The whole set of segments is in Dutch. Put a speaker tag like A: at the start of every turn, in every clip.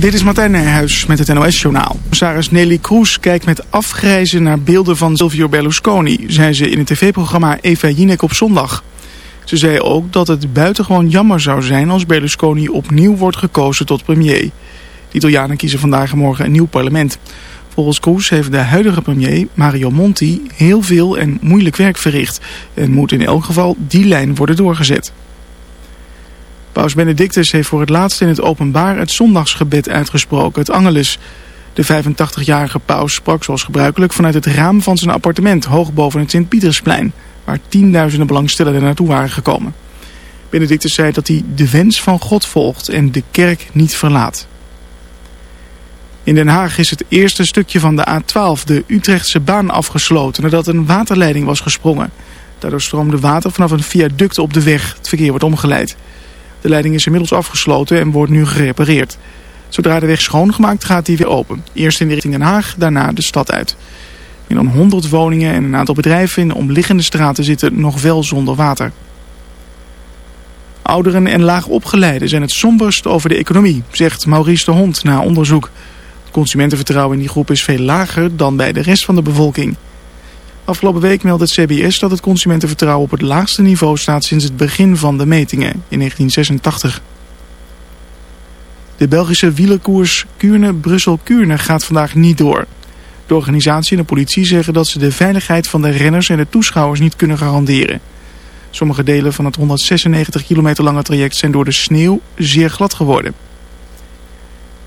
A: Dit is Martijn Nijhuis met het NOS-journaal. Commissaris Nelly Kroes kijkt met afgrijzen naar beelden van Silvio Berlusconi... zei ze in het tv-programma Eva Jinek op zondag. Ze zei ook dat het buitengewoon jammer zou zijn als Berlusconi opnieuw wordt gekozen tot premier. De Italianen kiezen vandaag en morgen een nieuw parlement. Volgens Kroes heeft de huidige premier, Mario Monti, heel veel en moeilijk werk verricht... en moet in elk geval die lijn worden doorgezet. Paus Benedictus heeft voor het laatst in het openbaar het zondagsgebed uitgesproken, het Angelus. De 85-jarige paus sprak zoals gebruikelijk vanuit het raam van zijn appartement hoog boven het Sint-Pietersplein, waar tienduizenden belangstellenden naartoe waren gekomen. Benedictus zei dat hij de wens van God volgt en de kerk niet verlaat. In Den Haag is het eerste stukje van de A12, de Utrechtse baan, afgesloten nadat een waterleiding was gesprongen. Daardoor stroomde water vanaf een viaduct op de weg. Het verkeer wordt omgeleid. De leiding is inmiddels afgesloten en wordt nu gerepareerd. Zodra de weg schoongemaakt gaat die weer open. Eerst in de richting Den Haag, daarna de stad uit. Meer dan 100 woningen en een aantal bedrijven in de omliggende straten zitten nog wel zonder water. Ouderen en laagopgeleiden zijn het somberst over de economie, zegt Maurice de Hond na onderzoek. Het consumentenvertrouwen in die groep is veel lager dan bij de rest van de bevolking. Afgelopen week meldde het CBS dat het consumentenvertrouwen op het laagste niveau staat sinds het begin van de metingen in 1986. De Belgische wielerkoers Kuurne-Brussel-Kuurne gaat vandaag niet door. De organisatie en de politie zeggen dat ze de veiligheid van de renners en de toeschouwers niet kunnen garanderen. Sommige delen van het 196 kilometer lange traject zijn door de sneeuw zeer glad geworden.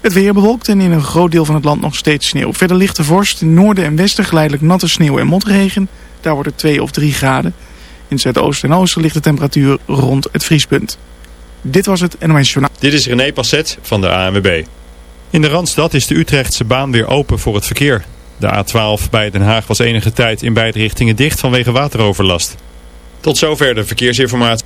A: Het weer bewolkt en in een groot deel van het land nog steeds sneeuw. Verder ligt de vorst in noorden en westen geleidelijk natte sneeuw en motregen. Daar wordt het 2 of 3 graden. In zuidoosten en oosten ligt de temperatuur rond het vriespunt. Dit was het NOS Journaal.
B: Dit is René Passet van de ANWB. In de Randstad is de Utrechtse baan weer open voor het verkeer. De A12 bij Den Haag was enige tijd in beide richtingen dicht vanwege wateroverlast. Tot zover de verkeersinformatie.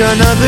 C: another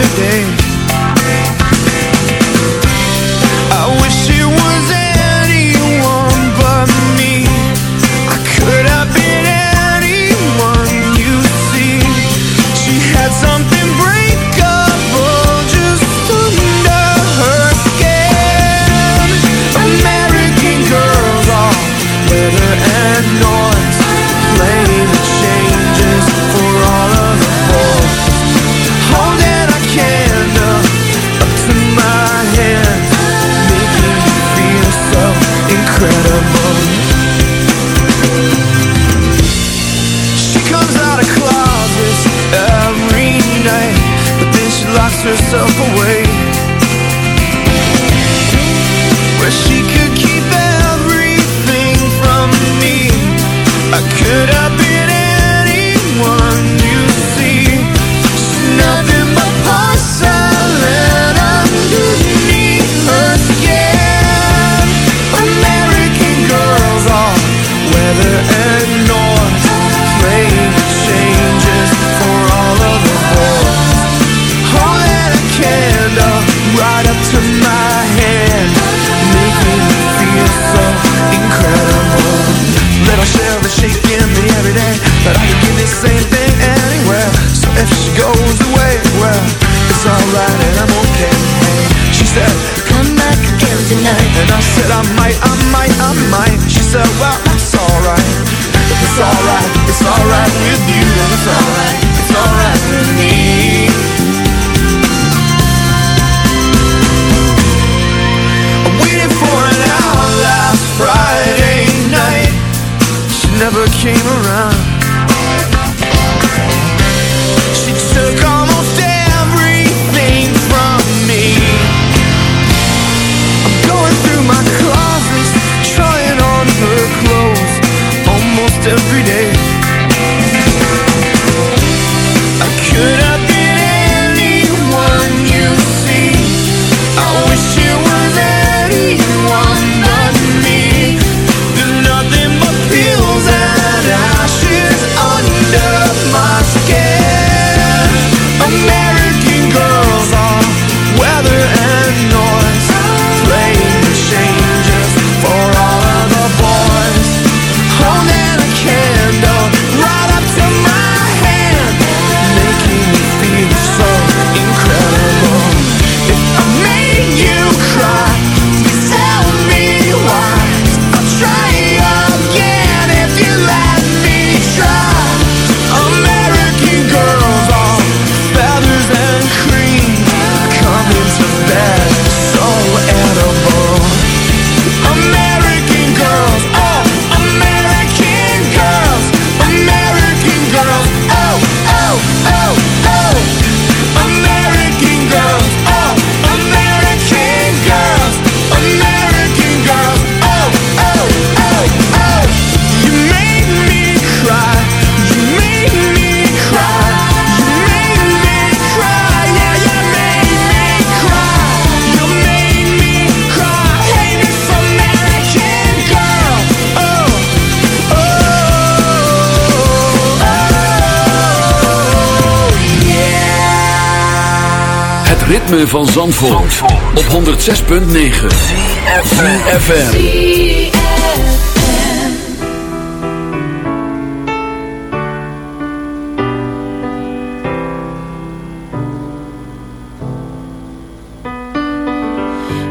D: ritme van Zandvoort, op 106.9 CFFM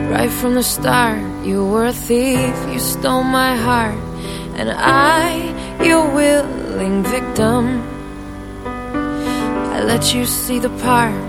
E: Right from the start, you were a thief, you stole my heart. And I, your willing victim. I let you see the part.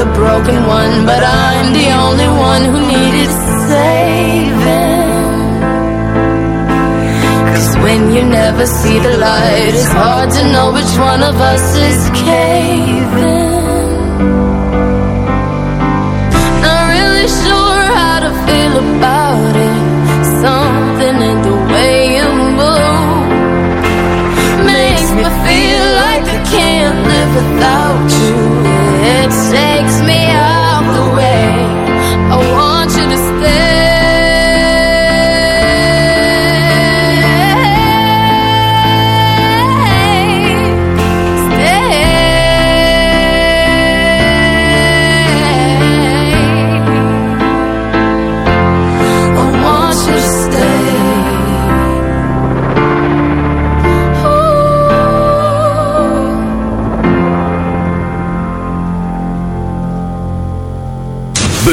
F: the broken one, but I'm the only one who needed saving. Cause when you never see the light, it's hard to know which one of us is caving. Not really sure how to feel about it. Something in the way you move makes me feel like I can't live without you. It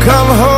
C: Come home?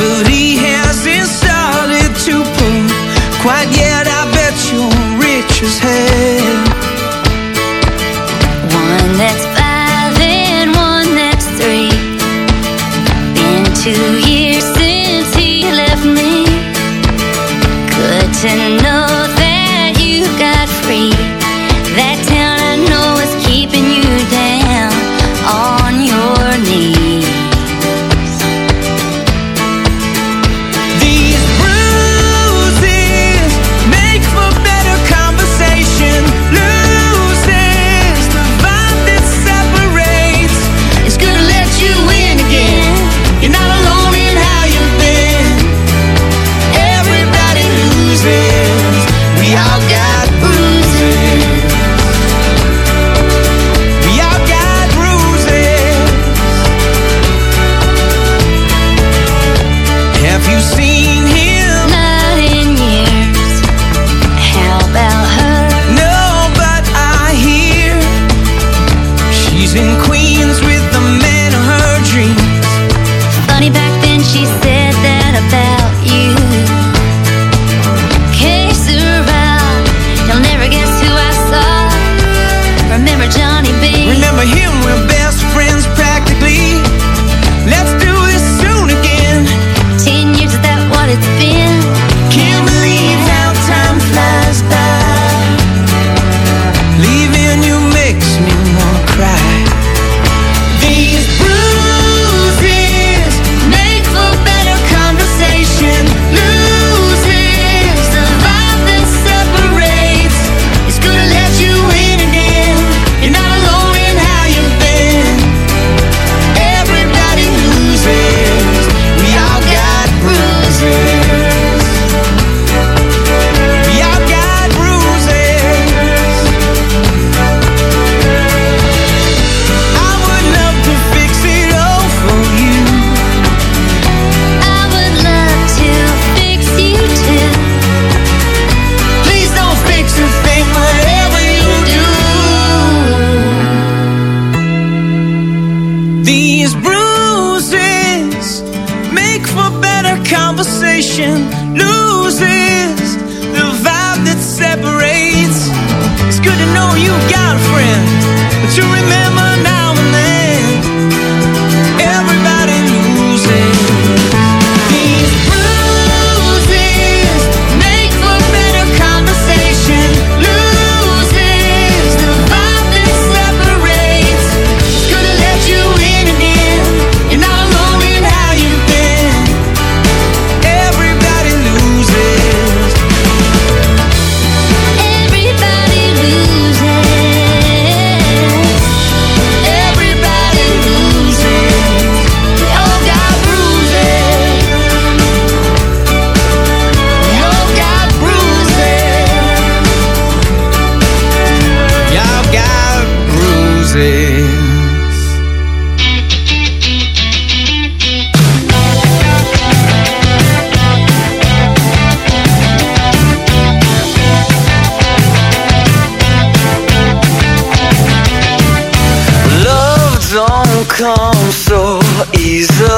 G: every come so easily.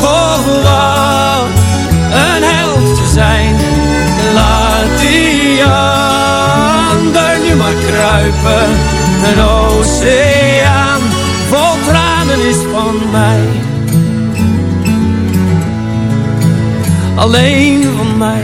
E: Een oceaan vol tranen is van mij. Alleen van mij.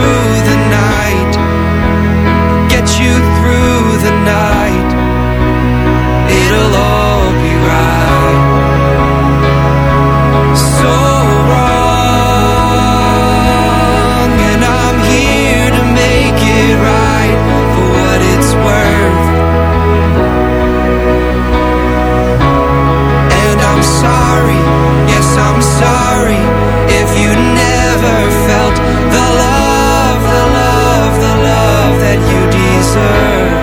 H: deserve.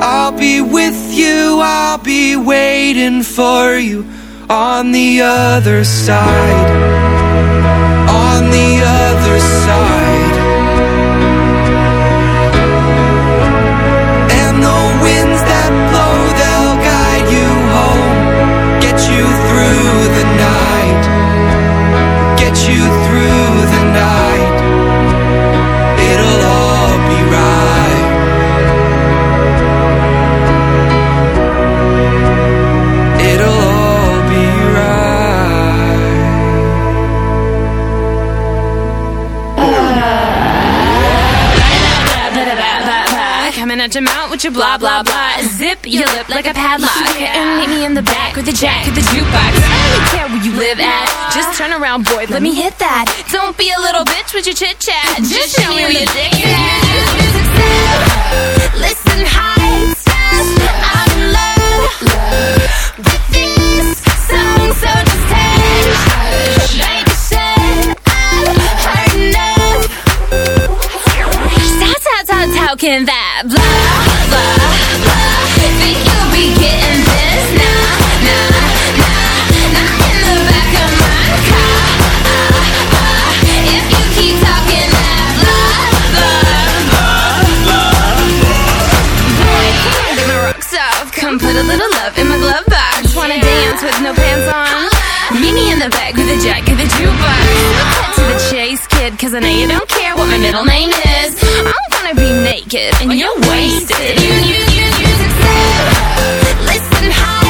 H: I'll be with you, I'll be waiting for you on the other side. On the other side. And the winds that blow, they'll guide you home, get you through the night, get you through the night.
E: At your mouth with your blah blah blah. Zip your lip like a padlock. And meet me in the back with the jack of the jukebox. I don't care where you live at. Just turn around, boy. Let me hit that. Don't be a little bitch with your chit chat. Just show me where your dick is at. Listen, high I'm in love can that blah, blah, blah. Think you'll be getting this? Nah, nah, nah Not in the back of my car. If you keep talking that blah, blah, blah. Boy, get my rocks off Come put a little love in my glove box. Wanna dance with no pants on? Meet me in the back with a jack of the jukebox. Cut to the chase, kid Cause I know you don't care what my middle name is. I'm gonna be naked and you're wasted. You, you, you, you succeed Listen, I'm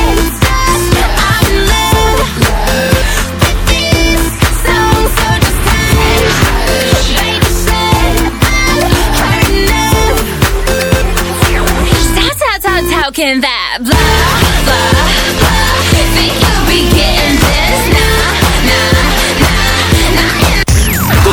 E: that blah, blah, blah Think you'll be getting this? Nah, nah,